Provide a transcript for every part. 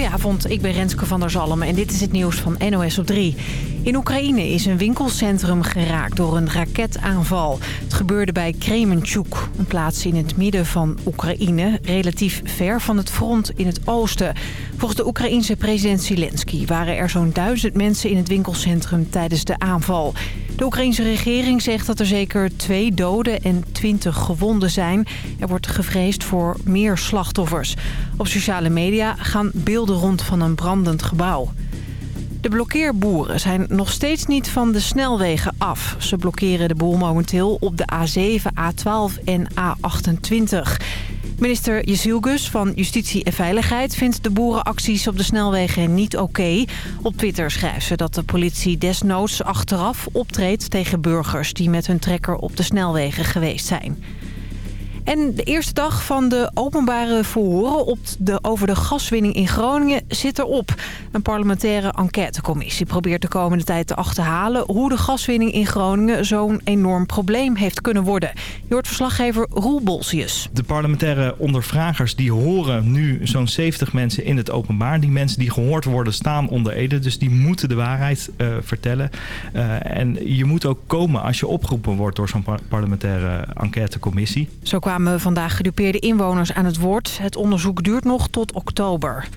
Goedenavond, ik ben Renske van der Zalm en dit is het nieuws van NOS op 3. In Oekraïne is een winkelcentrum geraakt door een raketaanval. Het gebeurde bij Kremenchuk, een plaats in het midden van Oekraïne... relatief ver van het front in het oosten. Volgens de Oekraïense president Zelensky waren er zo'n duizend mensen in het winkelcentrum tijdens de aanval. De Oekraïense regering zegt dat er zeker twee doden en twintig gewonden zijn. Er wordt gevreesd voor meer slachtoffers. Op sociale media gaan beelden rond van een brandend gebouw. De blokkeerboeren zijn nog steeds niet van de snelwegen af. Ze blokkeren de boel momenteel op de A7, A12 en A28. Minister Jezilgus van Justitie en Veiligheid vindt de boerenacties op de snelwegen niet oké. Op Twitter schrijft ze dat de politie desnoods achteraf optreedt tegen burgers die met hun trekker op de snelwegen geweest zijn. En de eerste dag van de openbare verhoren op de, over de gaswinning in Groningen zit erop. Een parlementaire enquêtecommissie probeert de komende tijd te achterhalen... hoe de gaswinning in Groningen zo'n enorm probleem heeft kunnen worden. Je hoort verslaggever Roel Bolsius. De parlementaire ondervragers die horen nu zo'n 70 mensen in het openbaar. Die mensen die gehoord worden staan onder Ede. Dus die moeten de waarheid uh, vertellen. Uh, en je moet ook komen als je opgeroepen wordt door zo'n par parlementaire enquêtecommissie. Zo kwamen vandaag gedupeerde inwoners aan het woord. Het onderzoek duurt nog tot oktober.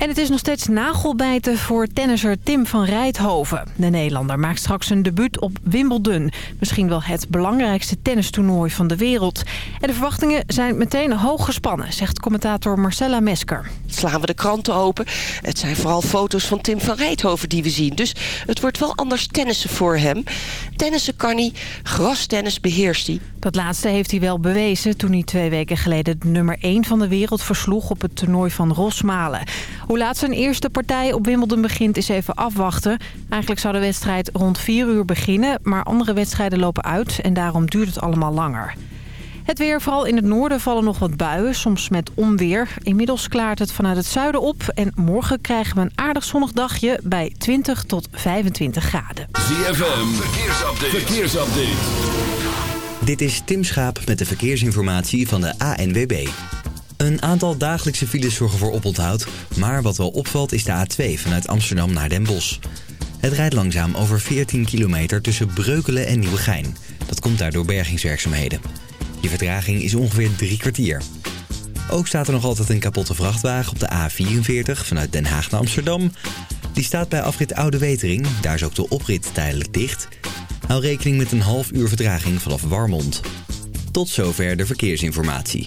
En het is nog steeds nagelbijten voor tennisser Tim van Rijthoven. De Nederlander maakt straks een debuut op Wimbledon. Misschien wel het belangrijkste tennistoernooi van de wereld. En de verwachtingen zijn meteen hoog gespannen, zegt commentator Marcella Mesker. Slaan we de kranten open. Het zijn vooral foto's van Tim van Rijthoven die we zien. Dus het wordt wel anders tennissen voor hem. Tennissen kan hij, grastennis beheerst hij. Dat laatste heeft hij wel bewezen toen hij twee weken geleden de nummer 1 van de wereld versloeg op het toernooi van Rosmalen. Hoe laat zijn eerste partij op Wimbledon begint is even afwachten. Eigenlijk zou de wedstrijd rond 4 uur beginnen, maar andere wedstrijden lopen uit en daarom duurt het allemaal langer. Het weer, vooral in het noorden, vallen nog wat buien, soms met onweer. Inmiddels klaart het vanuit het zuiden op en morgen krijgen we een aardig zonnig dagje bij 20 tot 25 graden. ZFM, verkeersupdate. verkeersupdate. Dit is Tim Schaap met de verkeersinformatie van de ANWB. Een aantal dagelijkse files zorgen voor oponthoud, maar wat wel opvalt is de A2 vanuit Amsterdam naar Den Bosch. Het rijdt langzaam over 14 kilometer tussen Breukelen en Nieuwegein. Dat komt daardoor bergingswerkzaamheden. Je vertraging is ongeveer drie kwartier. Ook staat er nog altijd een kapotte vrachtwagen op de A44 vanuit Den Haag naar Amsterdam. Die staat bij afrit Oude Wetering, daar is ook de oprit tijdelijk dicht. Hou rekening met een half uur vertraging vanaf Warmond. Tot zover de verkeersinformatie.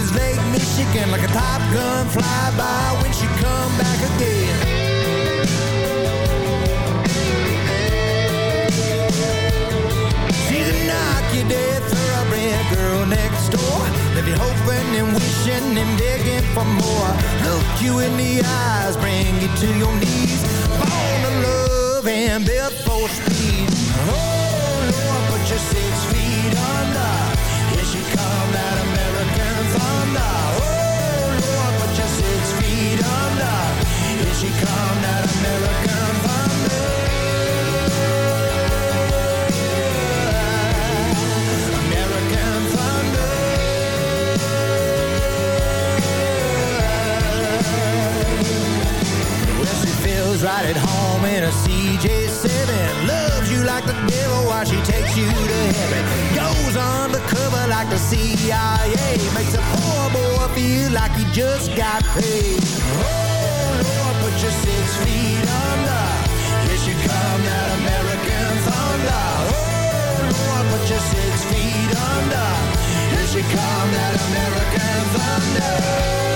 as Lake Michigan, like a Top Gun flyby when she come back again. She's a knock you dead thoroughbred girl next door. Living hoping and wishing and digging for more. Look you in the eyes, bring you to your knees. Born to love and built for speed. Oh, Lord, put your six feet ride at home in a CJ7. Loves you like the devil while she takes you to heaven. Goes undercover like the CIA. Makes a poor boy feel like he just got paid. Oh, Lord, put your six feet under. Here she come, that American thunder. Oh, Lord, put your six feet under. Here she come, that American thunder.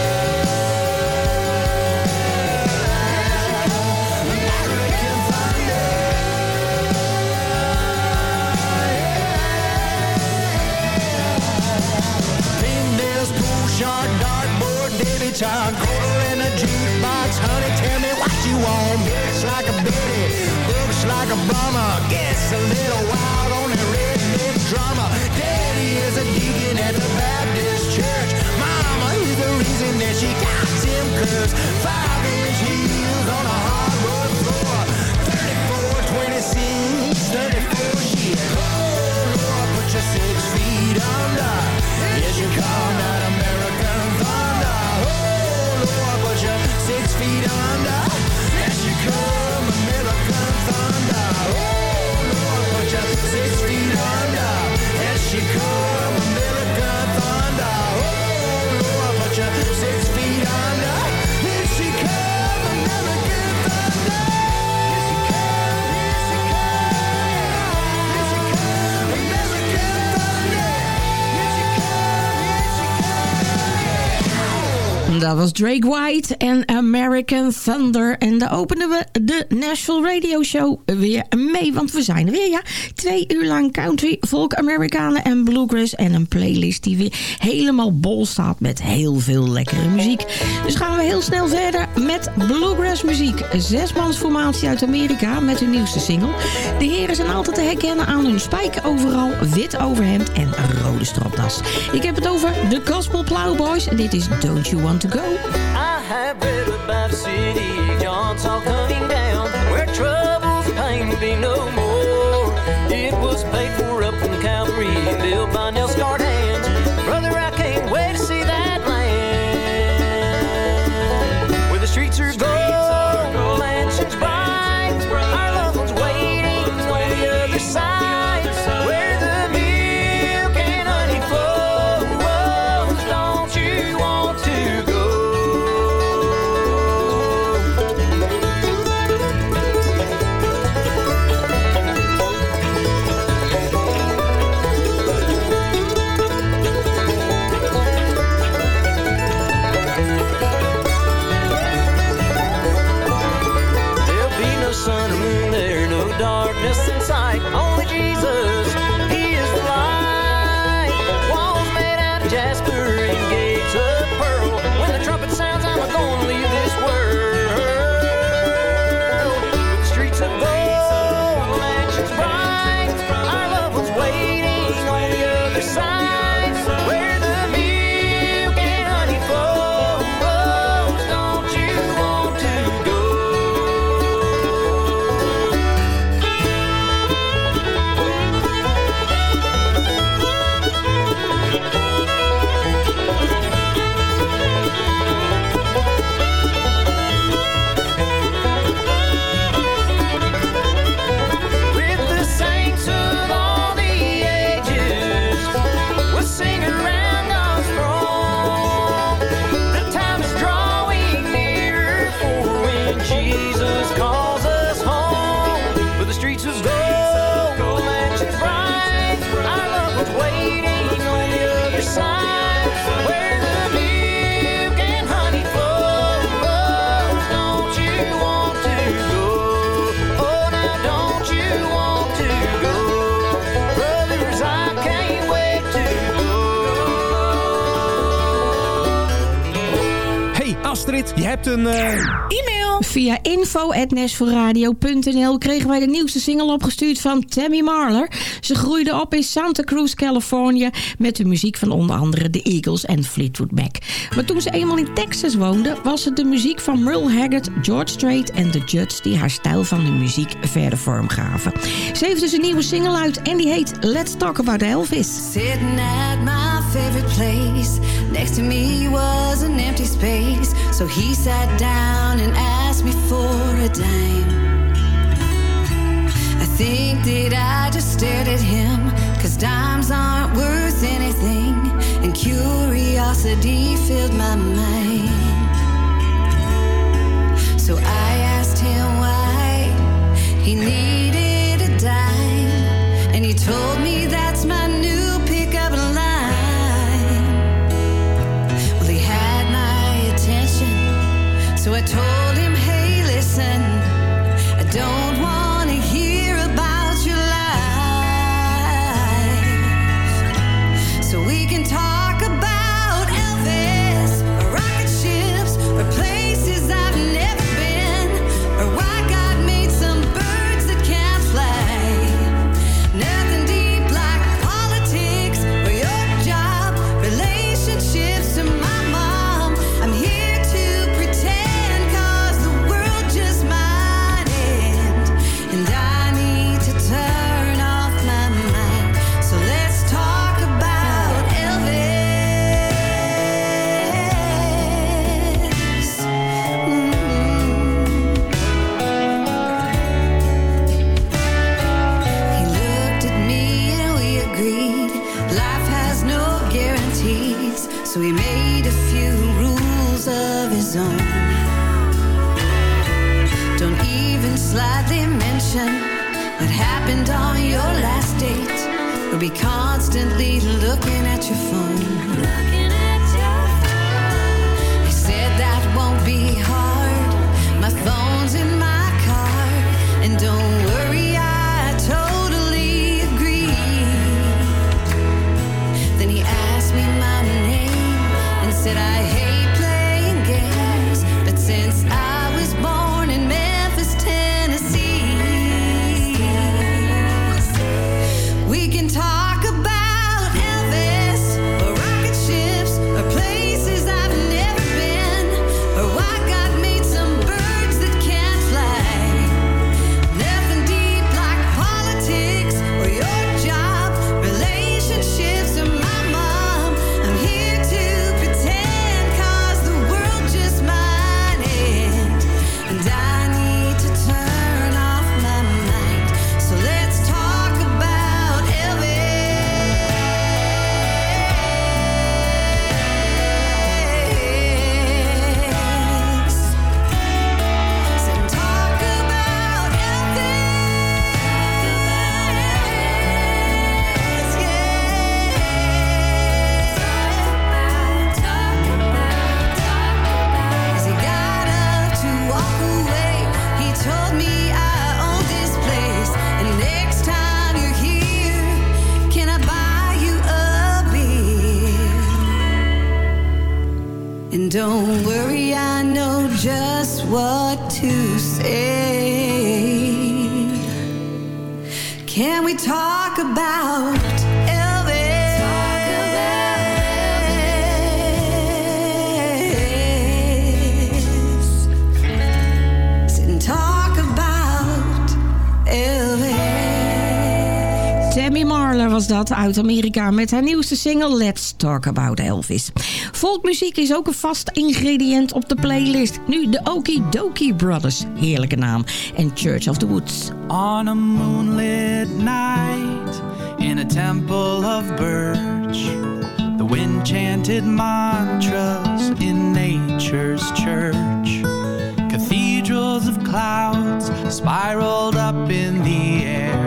Shark, dartboard, Davy-John, quarter in a jukebox. Honey, tell me what you want. Looks like a Betty, looks like a bummer. Gets a little wild on that redneck drama. Daddy is a deacon at the Baptist church. Mama is the reason that she got him curves. Five-inch heels on a hardwood floor. 34, 26, 34 shit. Oh, Lord, put your six feet under. Yes, you call that American thunder. Oh, Lord, put your six feet under. Yes, you come American thunder. Oh, Lord, put your six feet under. Yes, you come American thunder. Oh, Lord, put your six feet under. Dat was Drake White en American Thunder. En daar openen we de Nashville Radio Show weer mee. Want we zijn er weer, ja. Twee uur lang country, folk, Amerikanen en bluegrass. En een playlist die weer helemaal bol staat met heel veel lekkere muziek. Dus gaan we heel snel verder met bluegrass muziek. Zesmansformatie uit Amerika met hun nieuwste single. De heren zijn altijd te herkennen aan hun spijker overal, wit overhemd en rode stropdas. Ik heb het over de Gospel Plowboys. Dit is Don't You Want To Go. I have read about city, John's all coming down, where troubles pain be no more. It was paid for up in Calvary, built by Astrid, je hebt een... eh, E-mail. Via info.nashvilleradio.nl kregen wij de nieuwste single opgestuurd van Tammy Marler. Ze groeide op in Santa Cruz, Californië... met de muziek van onder andere de Eagles en Fleetwood Mac. Maar toen ze eenmaal in Texas woonde... was het de muziek van Merle Haggard, George Strait en The Judds... die haar stijl van de muziek verder vormgaven. Ze heeft dus een nieuwe single uit en die heet Let's Talk About Elvis. Sitting at my favorite place Next to me was an empty space So he sat down and asked me for a dime think that I just stared at him. Cause dimes aren't worth anything, and curiosity filled my mind. So I asked him why he needed a dime, and he told me that. uit Amerika met haar nieuwste single Let's Talk About Elvis. Folkmuziek is ook een vast ingrediënt op de playlist. Nu de Okie Dokie Brothers, heerlijke naam, en Church of the Woods. On a moonlit night in a temple of birch The wind chanted mantras in nature's church Cathedrals of clouds spiraled up in the air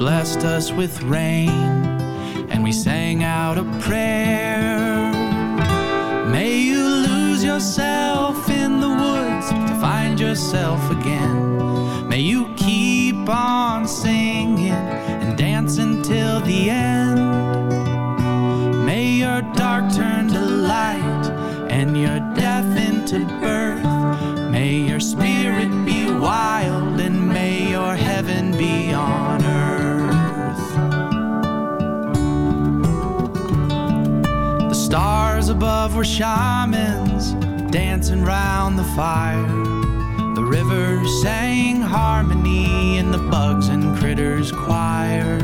blessed us with rain, and we sang out a prayer. May you lose yourself in the woods to find yourself again. May you keep on singing and dancing till the end. May your dark turn to light and your death into birth. May your spirit be wild and may your heaven be on. above were shamans dancing round the fire. The river sang harmony in the bugs and critters choir.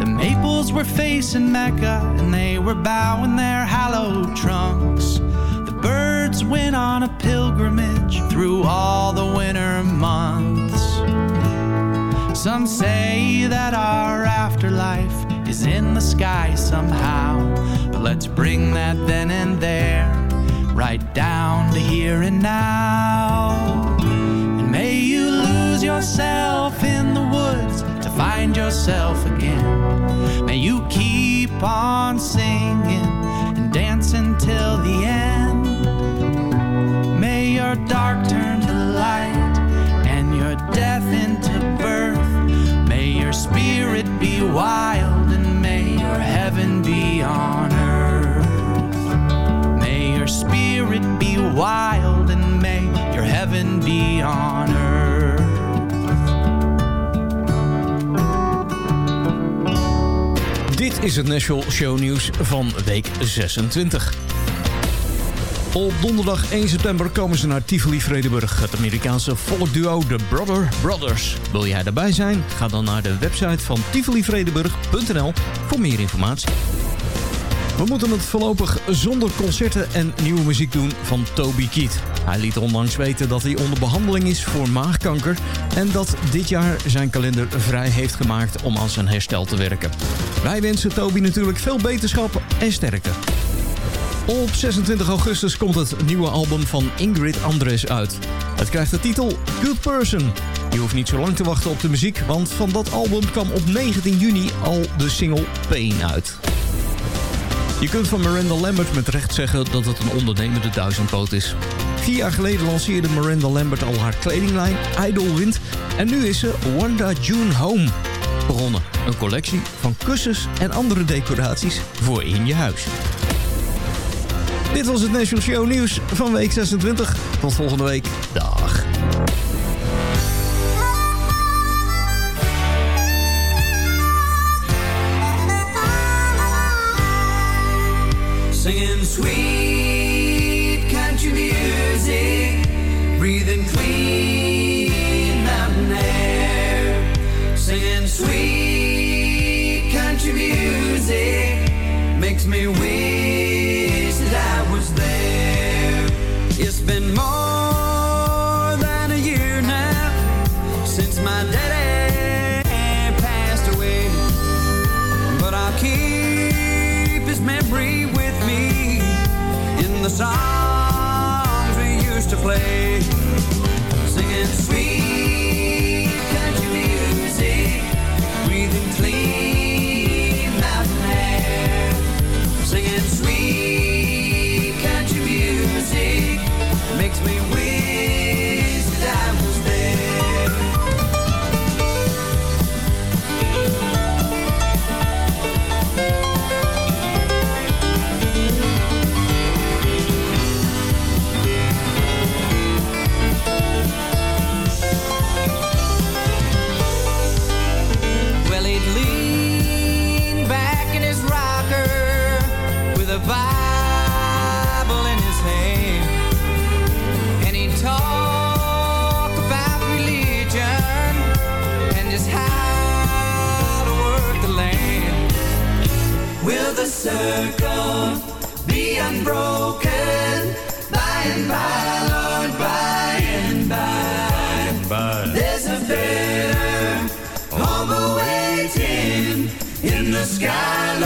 The maples were facing Mecca and they were bowing their hallowed trunks. The birds went on a pilgrimage through all the winter months. Some say that our afterlife is in the sky somehow. But let's bring that then and there right down to here and now. And may you lose yourself in the woods to find yourself again. May you keep on singing and dancing till the end. May your dark turn to light and your death into birth. May your spirit be wild May your spirit be wild and may your heaven be on earth. Dit is het National Show Nieuws van week 26. Op donderdag 1 september komen ze naar Tivoli Vredenburg. Het Amerikaanse volkduo The Brother Brothers. Wil jij erbij zijn? Ga dan naar de website van tivolivredenburg.nl voor meer informatie. We moeten het voorlopig zonder concerten en nieuwe muziek doen van Toby Keith. Hij liet onlangs weten dat hij onder behandeling is voor maagkanker... en dat dit jaar zijn kalender vrij heeft gemaakt om aan zijn herstel te werken. Wij wensen Toby natuurlijk veel beterschap en sterkte. Op 26 augustus komt het nieuwe album van Ingrid Andres uit. Het krijgt de titel Good Person. Je hoeft niet zo lang te wachten op de muziek, want van dat album kwam op 19 juni al de single Pain uit. Je kunt van Miranda Lambert met recht zeggen dat het een ondernemende duizendpoot is. Vier jaar geleden lanceerde Miranda Lambert al haar kledinglijn Idol Wind... en nu is ze Wanda June Home begonnen. Een collectie van kussens en andere decoraties voor in je huis. Dit was het National Show Nieuws van week 26. Tot volgende week. Dag. Sweet country music, breathing clean mountain air. Singing sweet country music makes me wish songs we used to play. Singing sweet country music, breathing clean mountain air. Singing sweet circle be unbroken by and by, Lord, by and by? by. There's a better home awaiting in the sky,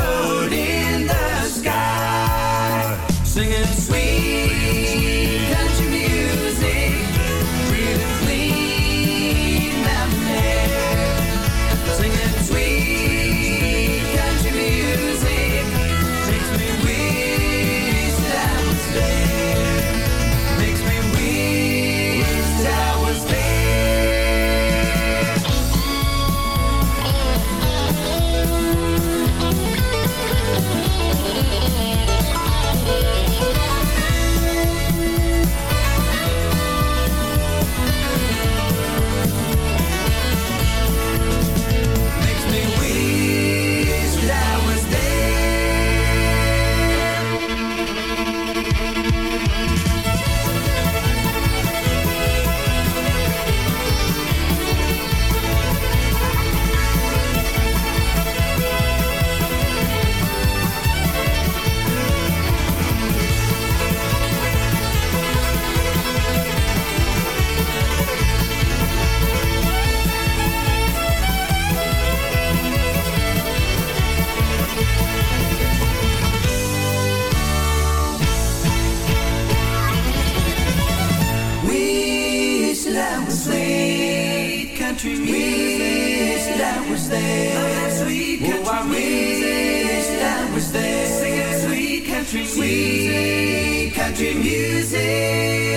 sweet country music that was there. Love that sweet country oh, I wish that was there. Sing sweet country music. Sweet country music.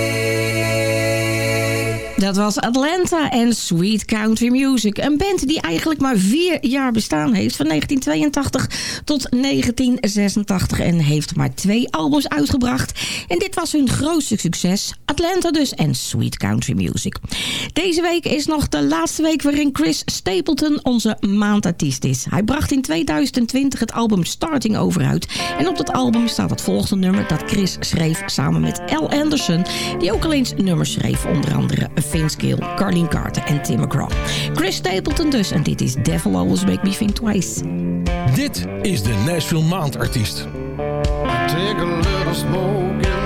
Dat was Atlanta en Sweet Country Music. Een band die eigenlijk maar vier jaar bestaan heeft. Van 1982 tot 1986. En heeft maar twee albums uitgebracht. En dit was hun grootste succes. Atlanta dus en Sweet Country Music. Deze week is nog de laatste week waarin Chris Stapleton onze maandartiest is. Hij bracht in 2020 het album Starting Over uit. En op dat album staat het volgende nummer dat Chris schreef samen met L. Anderson. Die ook al eens nummers schreef. Onder andere Vince Gill, Carlene Carter en Tim McGraw. Chris Stapleton dus. En dit is Devil Always Make Me Think Twice. Dit is de Nashville Maandartiest. Take a little smoke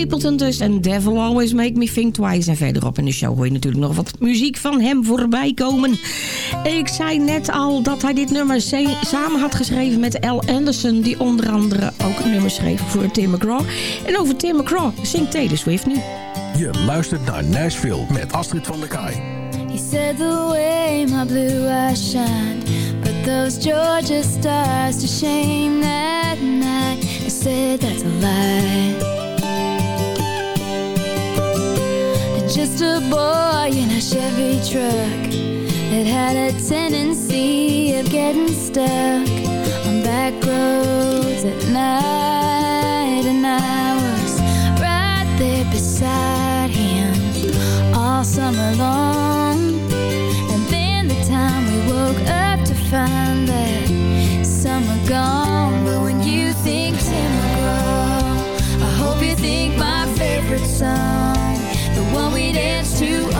Stapleton dus. En Devil Always Make Me Think Twice. En verderop in de show hoor je natuurlijk nog wat muziek van hem voorbij komen. Ik zei net al dat hij dit nummer samen had geschreven met L. Anderson. Die onder andere ook een nummer schreef voor Tim McGraw. En over Tim McGraw zingt Taylor Swift nu. Je luistert naar Nashville met Astrid van der Kaai. He said the way my blue eyes shine Put those Georgia stars to shame that night I said that's a lie Just a boy in a Chevy truck That had a tendency of getting stuck On back roads at night, and I was right there beside him all summer long. And then the time we woke up to find that summer gone. But when you think Tim McGraw, I hope you think my favorite song, to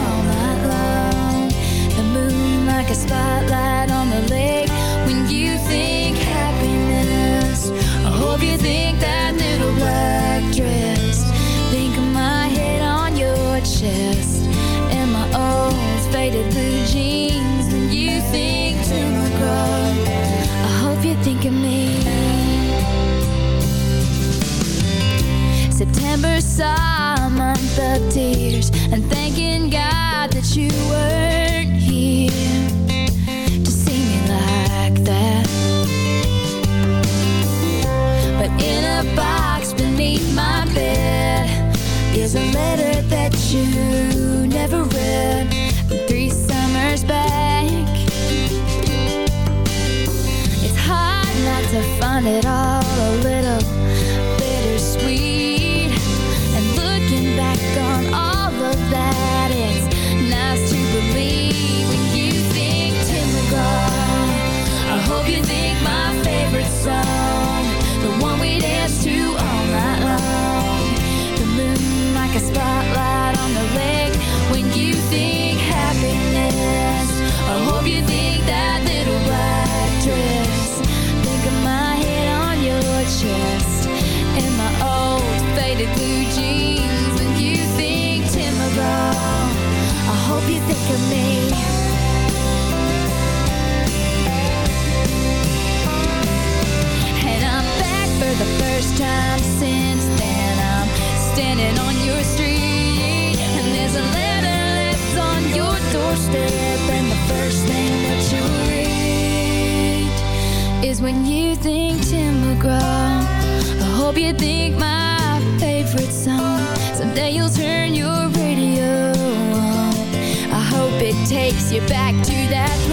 you back to that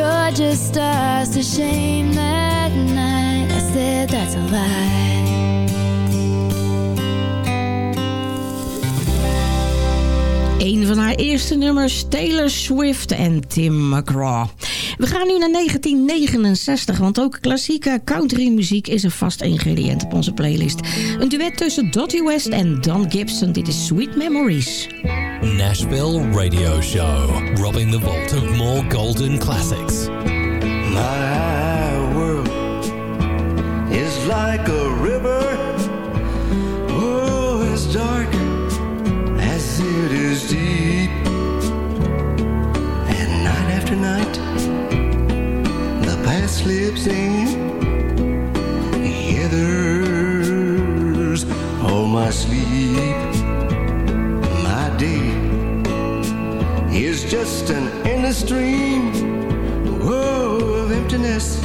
those Georgia stars to shame that night I said that's a lie Een van haar eerste nummers, Taylor Swift en Tim McGraw. We gaan nu naar 1969, want ook klassieke countrymuziek is een vast ingrediënt op onze playlist. Een duet tussen Dottie West en Don Gibson. Dit is Sweet Memories. Nashville Radio Show, robbing the vault of more golden classics. My world is like a river. Oh, as dark as it is deep. Slips in. Gathers all my sleep. My day is just an endless whoa, of emptiness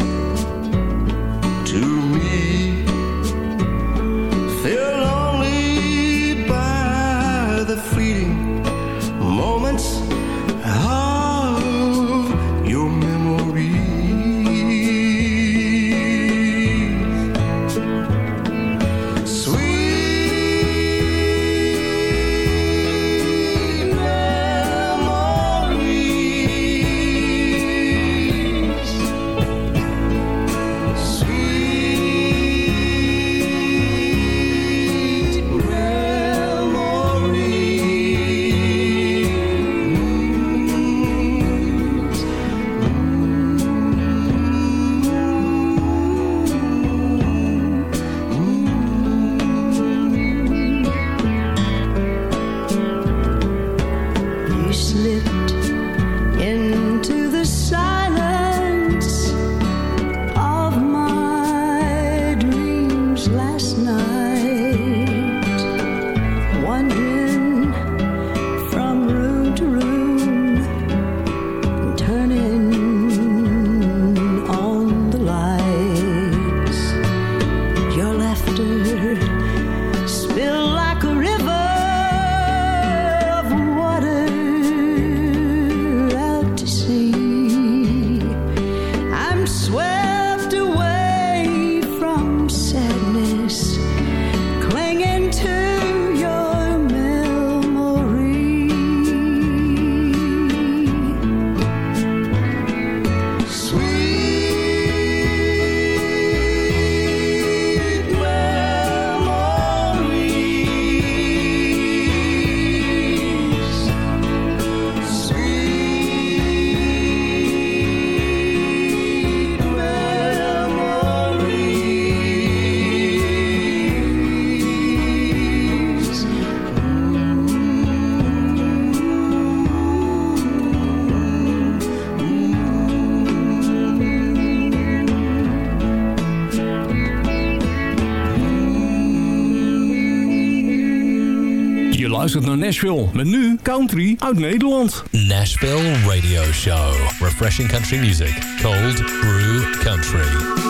luistert naar Nashville. Met nu country uit Nederland. Nashville Radio Show. Refreshing country music. Cold Brew Country.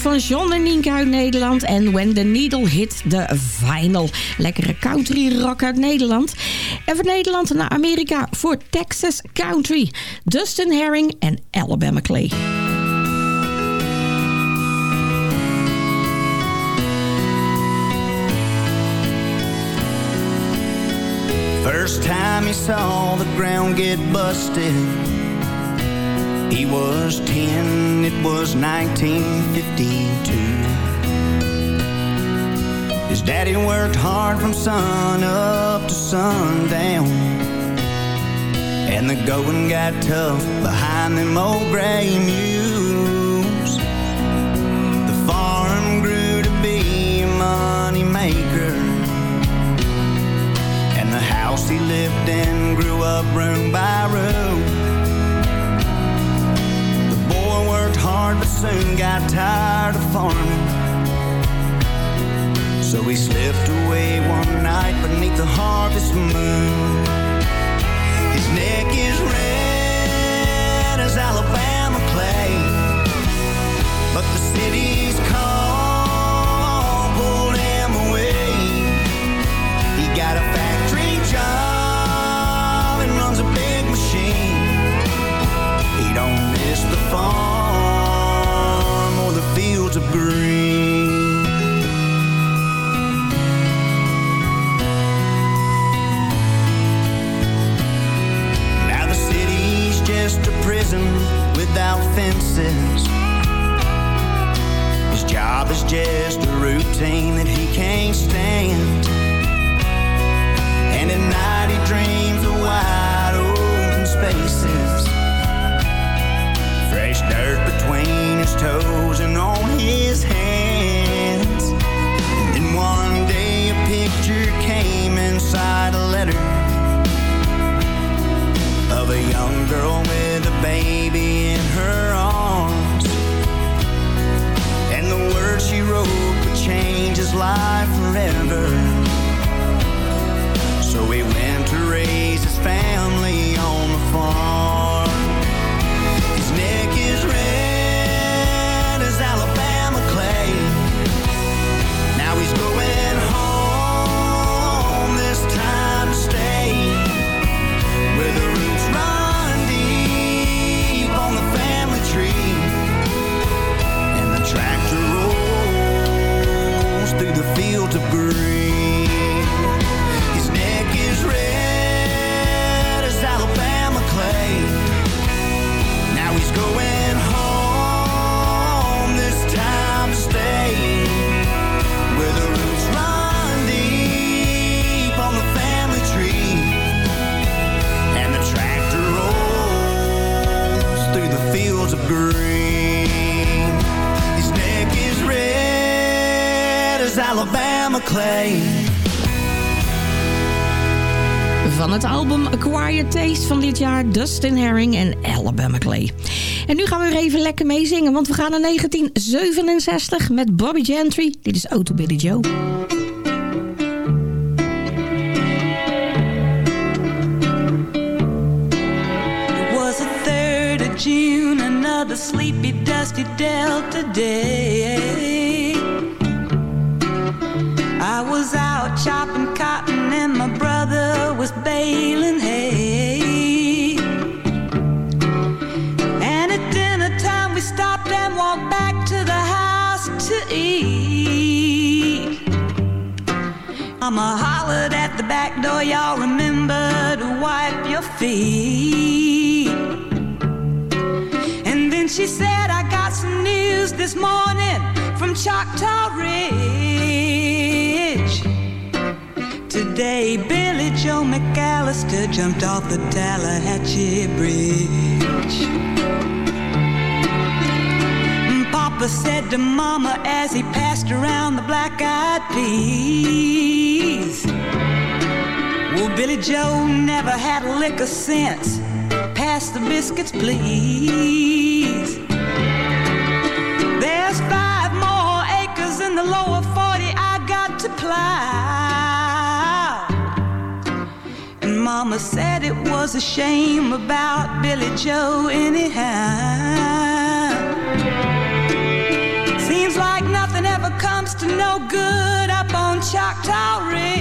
Van John en Nienke uit Nederland. En When the Needle Hit the Vinyl. Lekkere country rock uit Nederland. En van Nederland naar Amerika voor Texas Country. Dustin Herring en Alabama Clay. First time he saw the ground get busted, he was 10, it was 1952. His daddy worked hard from sun up to sundown. And the going got tough behind them old gray mules. The farm grew to be a money maker. And the house he lived in grew up room by room. Hard but soon got tired of farming. So he slipped away one night beneath the harvest moon. His neck is red as Alabama clay, but the city's call pulled him away. He got a factory job and runs a big machine. He don't miss the farm green. Now the city's just a prison without fences. His job is just a routine that he can't stand. And at night he dreams of wide open spaces Dirt between his toes and on his hands. Dustin Herring en Alabama Clay. En nu gaan we weer even lekker meezingen, want we gaan naar 1967 met Bobby Gentry. Dit is Auto Billy Joe. It was the 3rd of June, another sleepy, dusty Delta day. Door, y'all remember to wipe your feet. And then she said, I got some news this morning from Choctaw Ridge. Today, Billy Joe McAllister jumped off the Tallahatchie Bridge. Mm, Papa said to Mama as he passed around the black-eyed peas. Well, Billy Joe never had a lick of sense. Pass the biscuits, please. There's five more acres in the lower 40 I got to plow. And Mama said it was a shame about Billy Joe anyhow. Seems like nothing ever comes to no good up on Choctaw Ridge.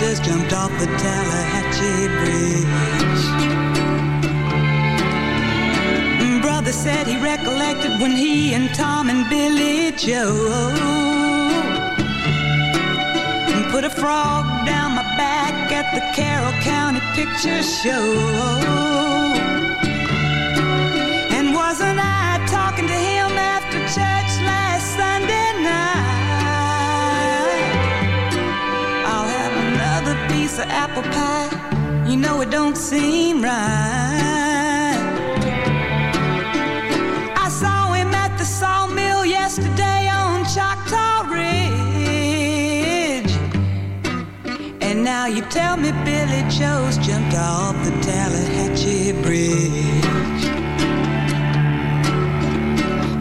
McAllister's jumped off the Tallahatchie Bridge. Brother said he recollected when he and Tom and Billy Joe put a frog down my back at the Carroll County Picture Show. And wasn't I talking to him apple pie. You know it don't seem right. I saw him at the sawmill yesterday on Choctaw Ridge. And now you tell me Billy Joe's jumped off the Tallahatchie Bridge.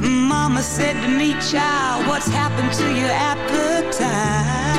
Mama said to me, child, what's happened to your appetite?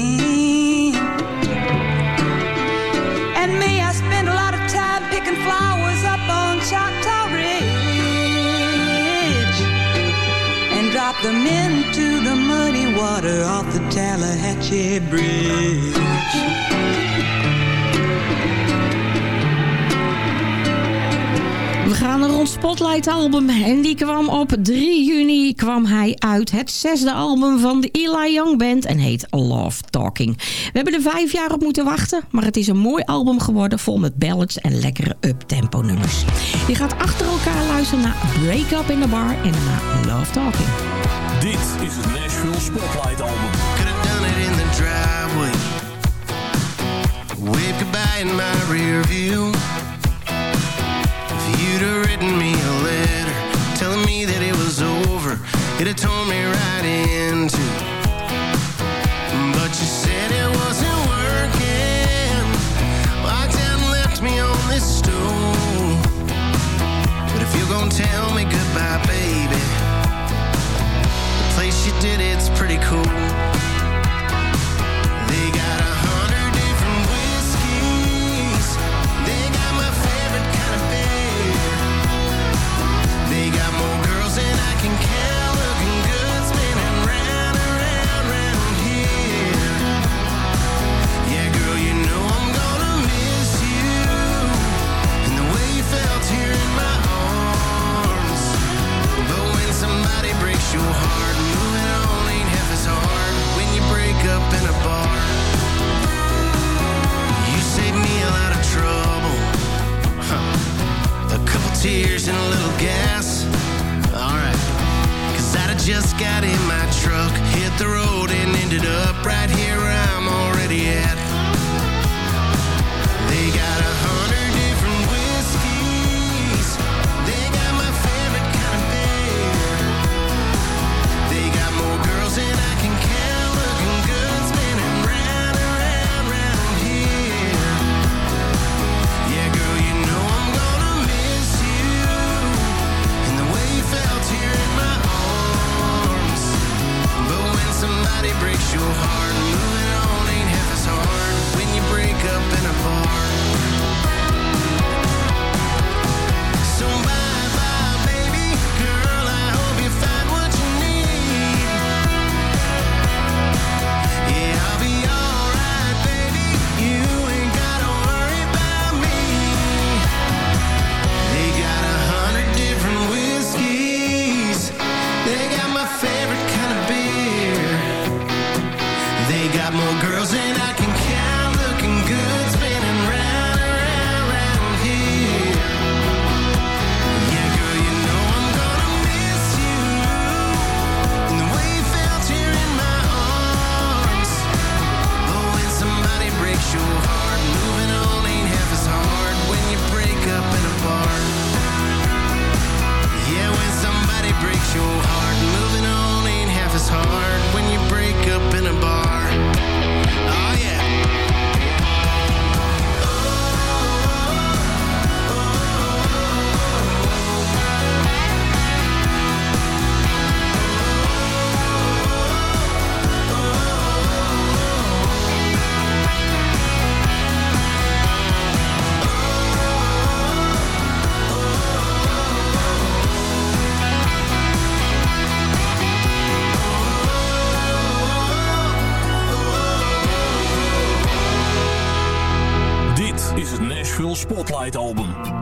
Drop them into the muddy water off the Tallahatchie Bridge. We gaan naar ons Spotlight album en die kwam op 3 juni kwam hij uit. Het zesde album van de Eli Young Band en heet Love Talking. We hebben er vijf jaar op moeten wachten, maar het is een mooi album geworden vol met ballads en lekkere up-tempo nummers. Je gaat achter elkaar luisteren naar Break Up in the Bar en daarna Love Talking. Dit is het Nashville Spotlight Album. Could have done it in the driveway. Wave goodbye in my rear view. If you'd have written me a letter telling me that it was over, it'd have torn me right into. But you said it wasn't working. Walked out and left me on this stool. But if you're gonna tell me goodbye, did it's pretty cool. Tears and a little gas. Alright. Cause have just got in my truck, hit the road, and ended up right here album.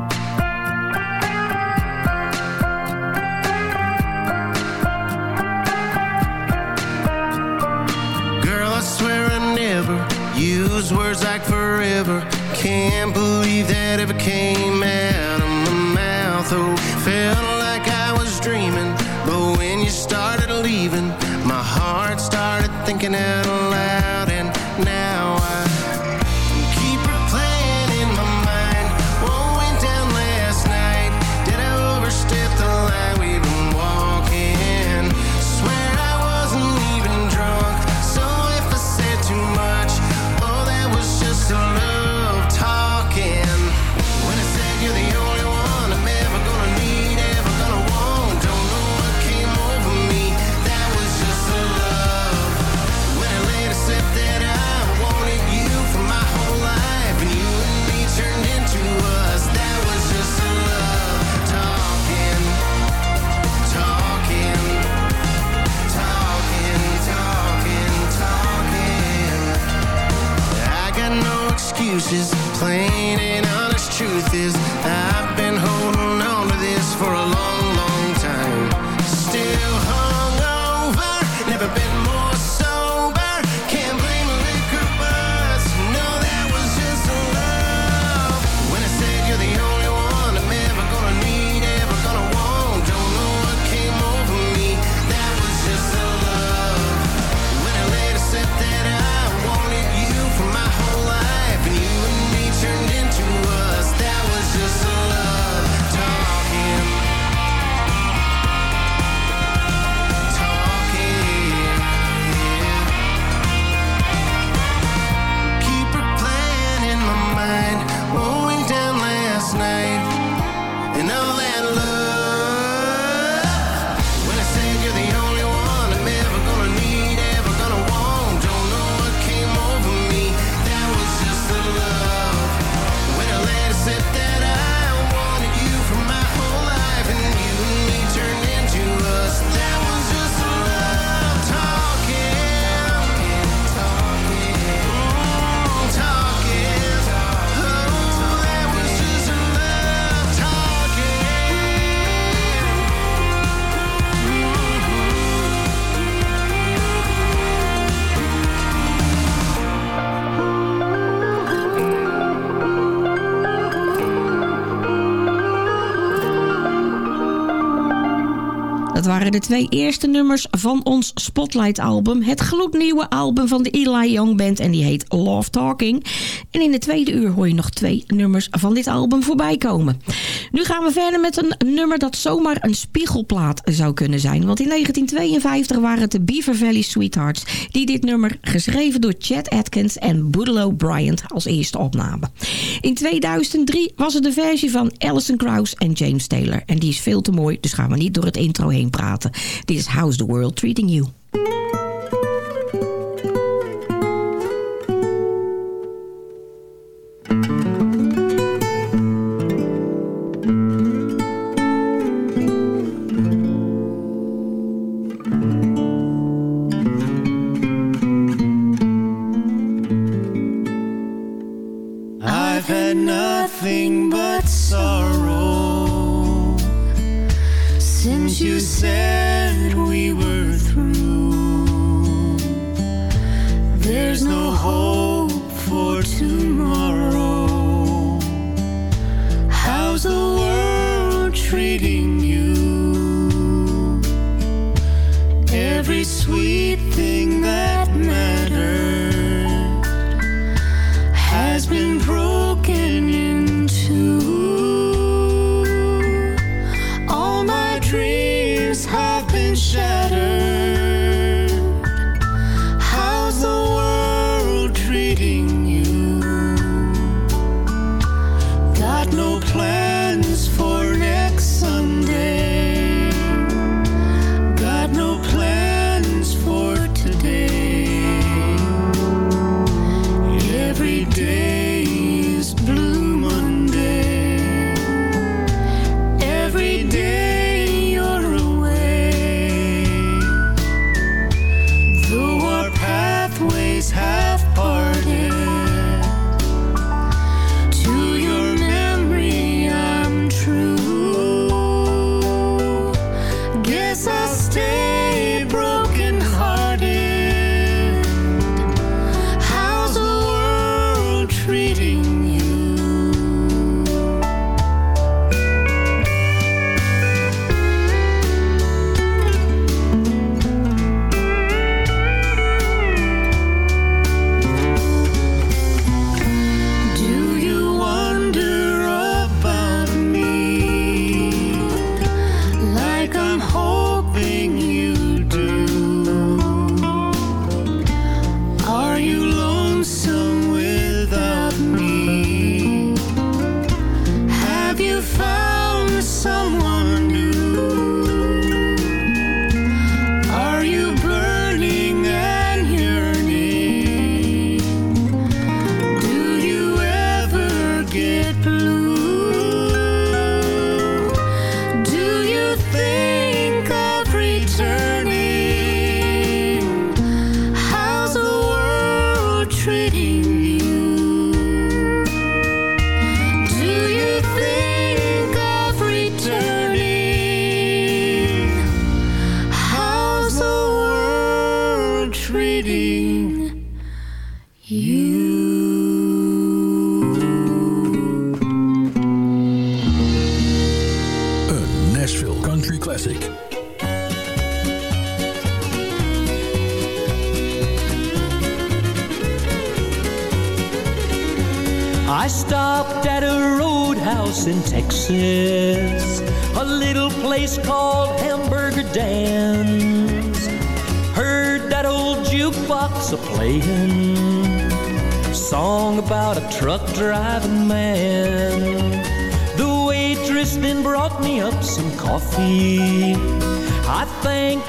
Use words like forever Can't believe that ever came out of my mouth Oh, felt like I was dreaming But when you started leaving My heart started thinking out loud plane de twee eerste nummers van ons Spotlight-album. Het gloednieuwe album van de Eli Young Band en die heet Love Talking. En in de tweede uur hoor je nog twee nummers van dit album voorbij komen. Nu gaan we verder met een nummer dat zomaar een spiegelplaat zou kunnen zijn. Want in 1952 waren het de Beaver Valley Sweethearts... die dit nummer geschreven door Chet Atkins en Boudelow Bryant als eerste opnamen. In 2003 was het de versie van Alison Krauss en James Taylor. En die is veel te mooi, dus gaan we niet door het intro heen praten. laten. Dit is How's the World Treating You. nothing but sorrow since you said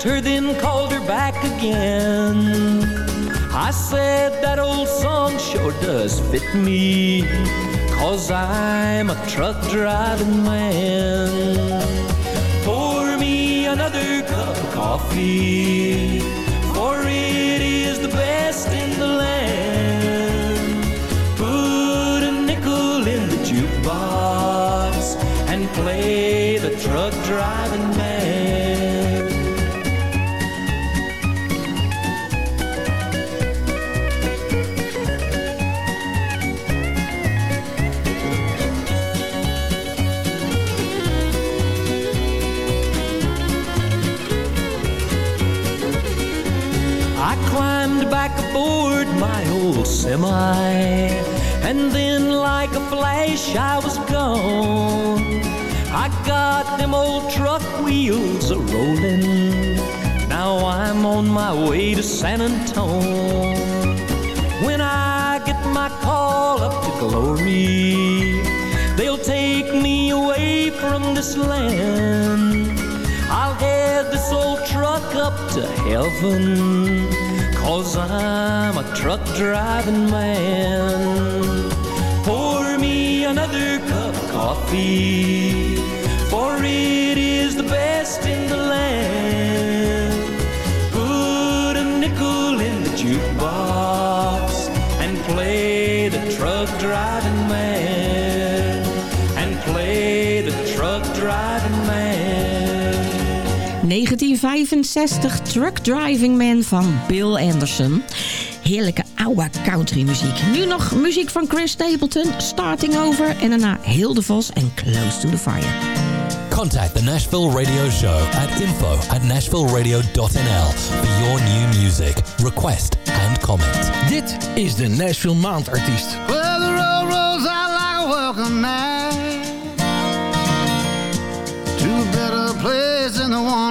thanked her, then called her back again. I said that old song sure does fit me, cause I'm a truck driving man. Pour me another cup of coffee, for it is the best in the land. Put a nickel in the jukebox and play the truck driving man. Semi, and then like a flash I was gone. I got them old truck wheels a rolling. Now I'm on my way to San Antone. When I get my call up to glory, they'll take me away from this land. I'll head this old truck up to heaven, cause I'm a truck driving man. Pour me another cup of coffee, 1965 Truck Driving Man van Bill Anderson. Heerlijke oude country muziek. Nu nog muziek van Chris Stapleton, Starting Over. En daarna Hilde Vos en Close to the Fire. Contact the Nashville Radio Show at info at nashvilleradio.nl for your new music, request and comment. Dit is de Nashville Maandartiest. Well, the road rolls out like a welcome mat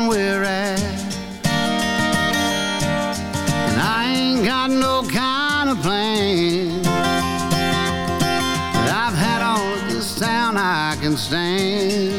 we're at. And I ain't got no kind of plan. But I've had all of this town I can stand.